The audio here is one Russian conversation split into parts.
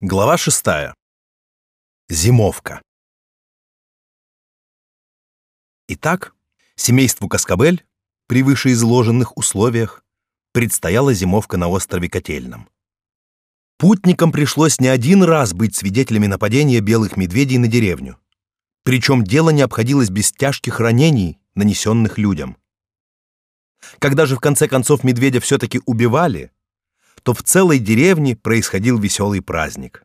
Глава шестая. Зимовка. Итак, семейству Каскабель при вышеизложенных условиях предстояла зимовка на острове Котельном. Путникам пришлось не один раз быть свидетелями нападения белых медведей на деревню. Причем дело не обходилось без тяжких ранений, нанесенных людям. Когда же в конце концов медведя все-таки убивали, то в целой деревне происходил веселый праздник.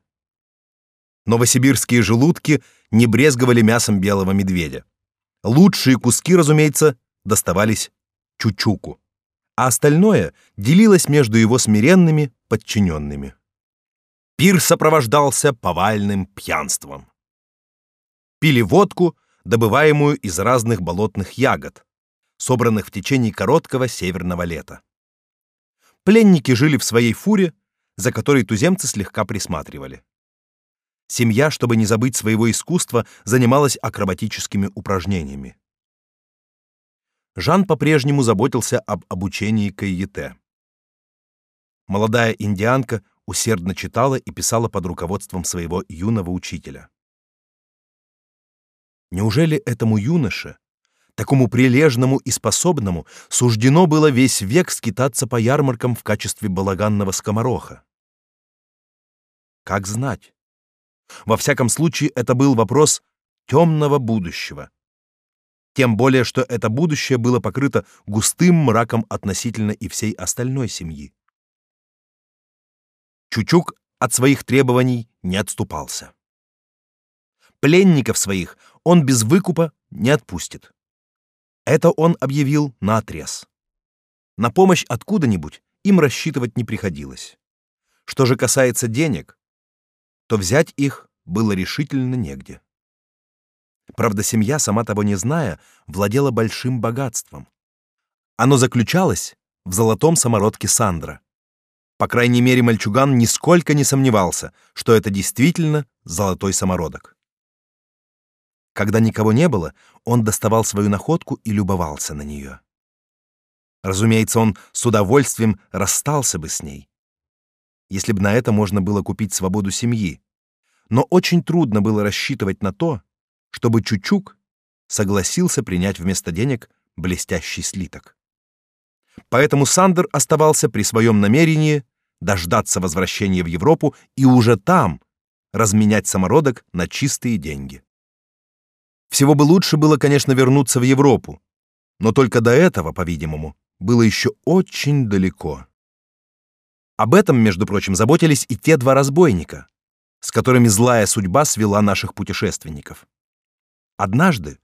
Новосибирские желудки не брезговали мясом белого медведя. Лучшие куски, разумеется, доставались Чучуку, а остальное делилось между его смиренными подчиненными. Пир сопровождался повальным пьянством. Пили водку, добываемую из разных болотных ягод, собранных в течение короткого северного лета. Пленники жили в своей фуре, за которой туземцы слегка присматривали. Семья, чтобы не забыть своего искусства, занималась акробатическими упражнениями. Жан по-прежнему заботился об обучении кайете. Молодая индианка усердно читала и писала под руководством своего юного учителя. Неужели этому юноше такому прилежному и способному, суждено было весь век скитаться по ярмаркам в качестве балаганного скомороха. Как знать? Во всяком случае, это был вопрос темного будущего. Тем более, что это будущее было покрыто густым мраком относительно и всей остальной семьи. Чучук от своих требований не отступался. Пленников своих он без выкупа не отпустит. Это он объявил на отрез. На помощь откуда-нибудь им рассчитывать не приходилось. Что же касается денег, то взять их было решительно негде. Правда, семья, сама того не зная, владела большим богатством. Оно заключалось в золотом самородке Сандра. По крайней мере, мальчуган нисколько не сомневался, что это действительно золотой самородок. Когда никого не было, он доставал свою находку и любовался на нее. Разумеется, он с удовольствием расстался бы с ней, если бы на это можно было купить свободу семьи. Но очень трудно было рассчитывать на то, чтобы Чучук согласился принять вместо денег блестящий слиток. Поэтому Сандер оставался при своем намерении дождаться возвращения в Европу и уже там разменять самородок на чистые деньги. Всего бы лучше было, конечно, вернуться в Европу, но только до этого, по-видимому, было еще очень далеко. Об этом, между прочим, заботились и те два разбойника, с которыми злая судьба свела наших путешественников. Однажды,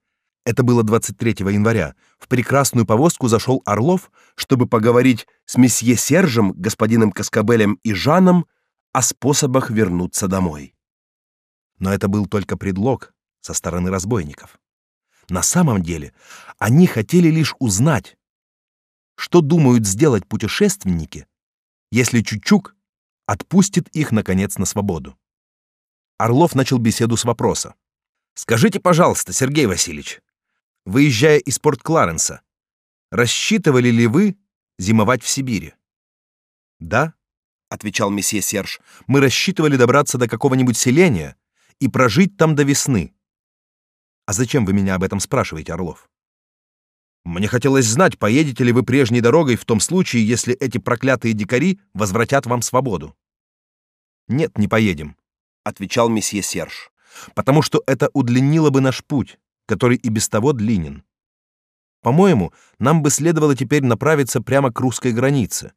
это было 23 января, в прекрасную повозку зашел Орлов, чтобы поговорить с месье Сержем, господином Каскабелем и Жаном о способах вернуться домой. Но это был только предлог, со стороны разбойников. На самом деле, они хотели лишь узнать, что думают сделать путешественники, если Чучук отпустит их наконец на свободу. Орлов начал беседу с вопроса: "Скажите, пожалуйста, Сергей Васильевич, выезжая из порт Кларенса, рассчитывали ли вы зимовать в Сибири?" "Да", отвечал месье Серж. "Мы рассчитывали добраться до какого-нибудь селения и прожить там до весны. А зачем вы меня об этом спрашиваете, Орлов? Мне хотелось знать, поедете ли вы прежней дорогой в том случае, если эти проклятые дикари возвратят вам свободу. Нет, не поедем, отвечал месье Серж, потому что это удлинило бы наш путь, который и без того длинен. По-моему, нам бы следовало теперь направиться прямо к русской границе,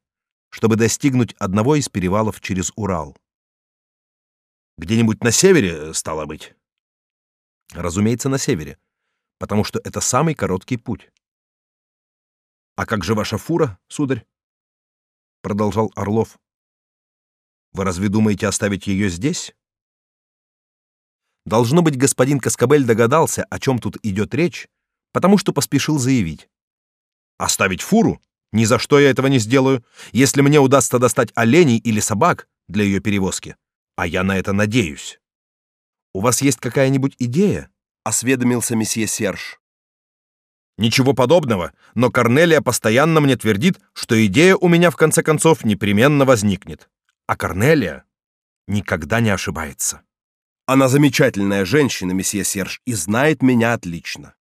чтобы достигнуть одного из перевалов через Урал. Где-нибудь на севере, стало быть. Разумеется, на севере, потому что это самый короткий путь. А как же ваша фура, сударь? продолжал Орлов. Вы разве думаете оставить ее здесь? Должно быть, господин Каскабель догадался, о чем тут идет речь, потому что поспешил заявить: "Оставить фуру? Ни за что я этого не сделаю, если мне удастся достать оленей или собак для ее перевозки, а я на это надеюсь". У вас есть какая-нибудь идея? осведомился месье Серж. Ничего подобного, но Корнелия постоянно мне твердит, что идея у меня в конце концов непременно возникнет. А Корнелия никогда не ошибается. Она замечательная женщина, месье Серж, и знает меня отлично.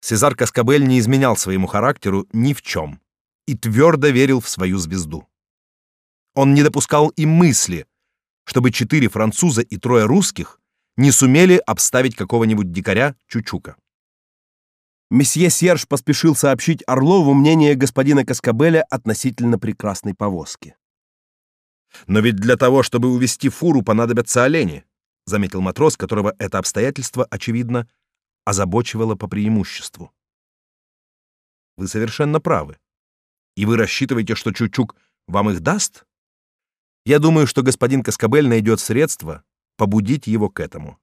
Сезар Каскабель не изменял своему характеру ни в чем и твердо верил в свою звезду. Он не допускал и мысли, чтобы четыре француза и трое русских не сумели обставить какого-нибудь дикаря Чучука. Месье Серж поспешил сообщить Орлову мнение господина Каскабеля относительно прекрасной повозки. Но ведь для того, чтобы увести фуру, понадобятся олени, заметил матрос, которого это обстоятельство очевидно озабочивало по преимуществу. Вы совершенно правы. И вы рассчитываете, что Чучук вам их даст? Я думаю, что господин Каскабель найдет средства побудить его к этому.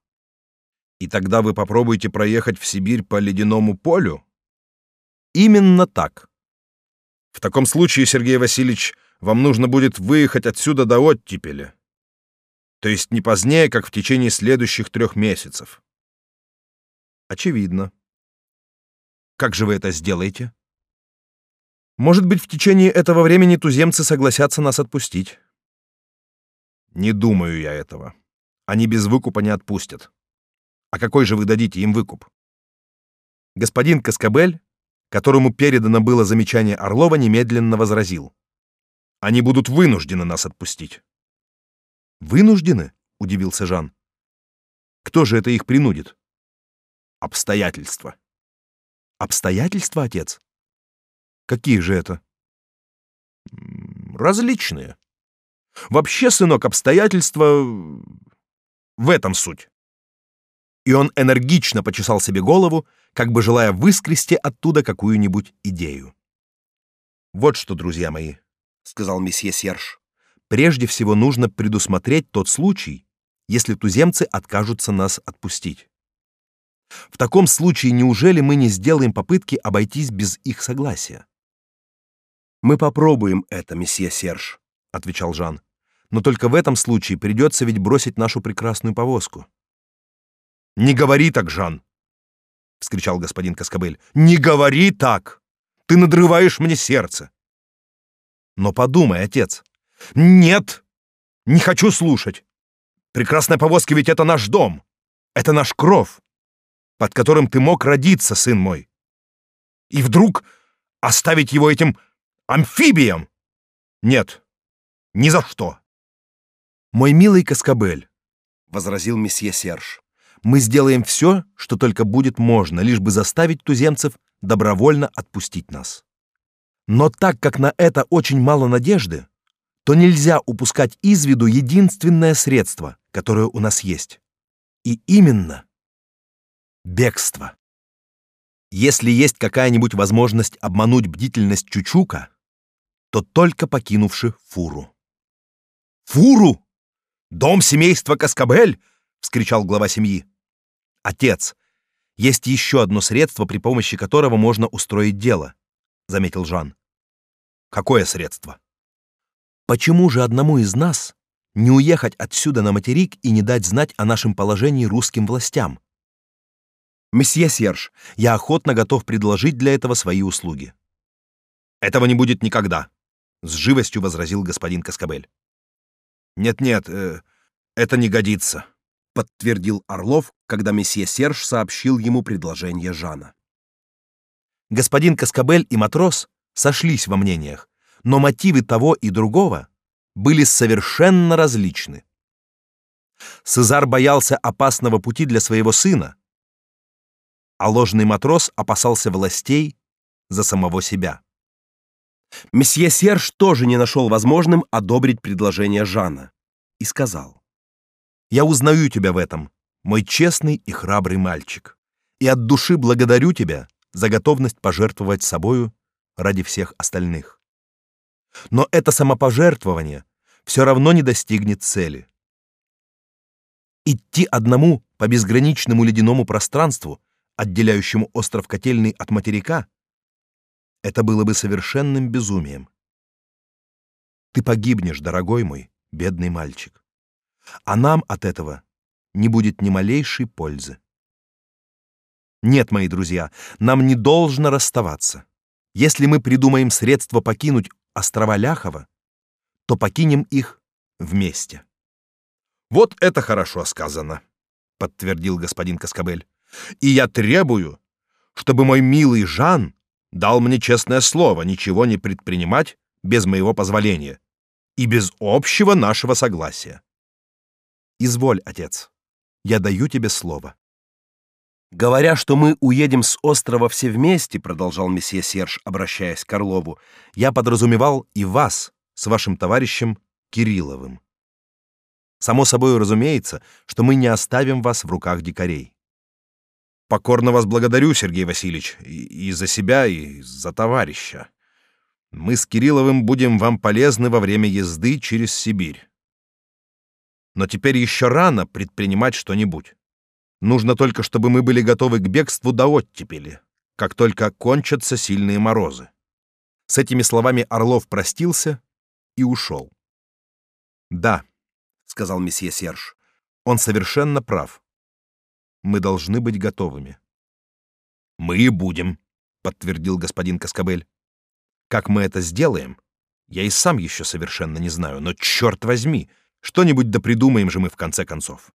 И тогда вы попробуете проехать в Сибирь по ледяному полю? Именно так. В таком случае, Сергей Васильевич, вам нужно будет выехать отсюда до оттепели. То есть не позднее, как в течение следующих трех месяцев. Очевидно. Как же вы это сделаете? Может быть, в течение этого времени туземцы согласятся нас отпустить. Не думаю я этого. Они без выкупа не отпустят. А какой же вы дадите им выкуп? Господин Каскабель, которому передано было замечание Орлова, немедленно возразил: они будут вынуждены нас отпустить. Вынуждены? удивился Жан. Кто же это их принудит? Обстоятельства. Обстоятельства, отец? Какие же это? Различные. Вообще, сынок, обстоятельства в этом суть. И он энергично почесал себе голову, как бы желая выскрести оттуда какую-нибудь идею. Вот что, друзья мои, сказал месье Серж. Прежде всего нужно предусмотреть тот случай, если туземцы откажутся нас отпустить. В таком случае неужели мы не сделаем попытки обойтись без их согласия? Мы попробуем это, месье Серж, отвечал Жан. Но только в этом случае придется ведь бросить нашу прекрасную повозку. Не говори так, Жан, вскричал господин Каскабель. Не говори так. Ты надрываешь мне сердце. Но подумай, отец. Нет. Не хочу слушать. Прекрасная повозка ведь это наш дом. Это наш кров, под которым ты мог родиться, сын мой. И вдруг оставить его этим амфибиям? Нет. Ни за что. Мой милый Каскабель, возразил месье Серж. Мы сделаем все, что только будет можно, лишь бы заставить туземцев добровольно отпустить нас. Но так как на это очень мало надежды, то нельзя упускать из виду единственное средство, которое у нас есть. И именно бегство. Если есть какая-нибудь возможность обмануть бдительность Чучука, то только покинувши фуру. Фуру? Дом семейства Каскабель? вскричал глава семьи. Отец, есть еще одно средство, при помощи которого можно устроить дело заметил Жан. Какое средство? Почему же одному из нас не уехать отсюда на материк и не дать знать о нашем положении русским властям? Месье Серж, я охотно готов предложить для этого свои услуги. Этого не будет никогда, с живостью возразил господин Каскабель. Нет-нет, э, это не годится, подтвердил Орлов, когда месье Серж сообщил ему предложение Жана господин Каскабель и матрос сошлись во мнениях, но мотивы того и другого были совершенно различны. Цезар боялся опасного пути для своего сына, а ложный матрос опасался властей за самого себя. Месье Серж тоже не нашел возможным одобрить предложение Жана и сказал: "Я узнаю тебя в этом, мой честный и храбрый мальчик, и от души благодарю тебя за готовность пожертвовать собою ради всех остальных. Но это самопожертвование все равно не достигнет цели. Идти одному по безграничному ледяному пространству, отделяющему остров Котельный от материка, это было бы совершенным безумием. Ты погибнешь, дорогой мой, бедный мальчик. А нам от этого не будет ни малейшей пользы. Нет, мои друзья, нам не должно расставаться. Если мы придумаем средства покинуть острова Ляхова, то покинем их вместе. Вот это хорошо сказано, подтвердил господин Каскабель. И я требую, чтобы мой милый Жан дал мне честное слово ничего не предпринимать без моего позволения и без общего нашего согласия. Изволь, отец. Я даю тебе слово. Говоря, что мы уедем с острова все вместе, продолжал месье Серж, обращаясь к Орлову, я подразумевал и вас с вашим товарищем Кирилловым. Само собой разумеется, что мы не оставим вас в руках дикарей. Покорно вас благодарю, Сергей Васильевич, и, и за себя, и за товарища. Мы с Кирилловым будем вам полезны во время езды через Сибирь. Но теперь еще рано предпринимать что-нибудь. Нужно только, чтобы мы были готовы к бегству до оттепели, как только кончатся сильные морозы. С этими словами Орлов простился и ушел. Да, сказал месье Серж. Он совершенно прав. Мы должны быть готовыми. Мы и будем, подтвердил господин Каскабель. Как мы это сделаем, я и сам еще совершенно не знаю, но черт возьми, что-нибудь да придумаем же мы в конце концов.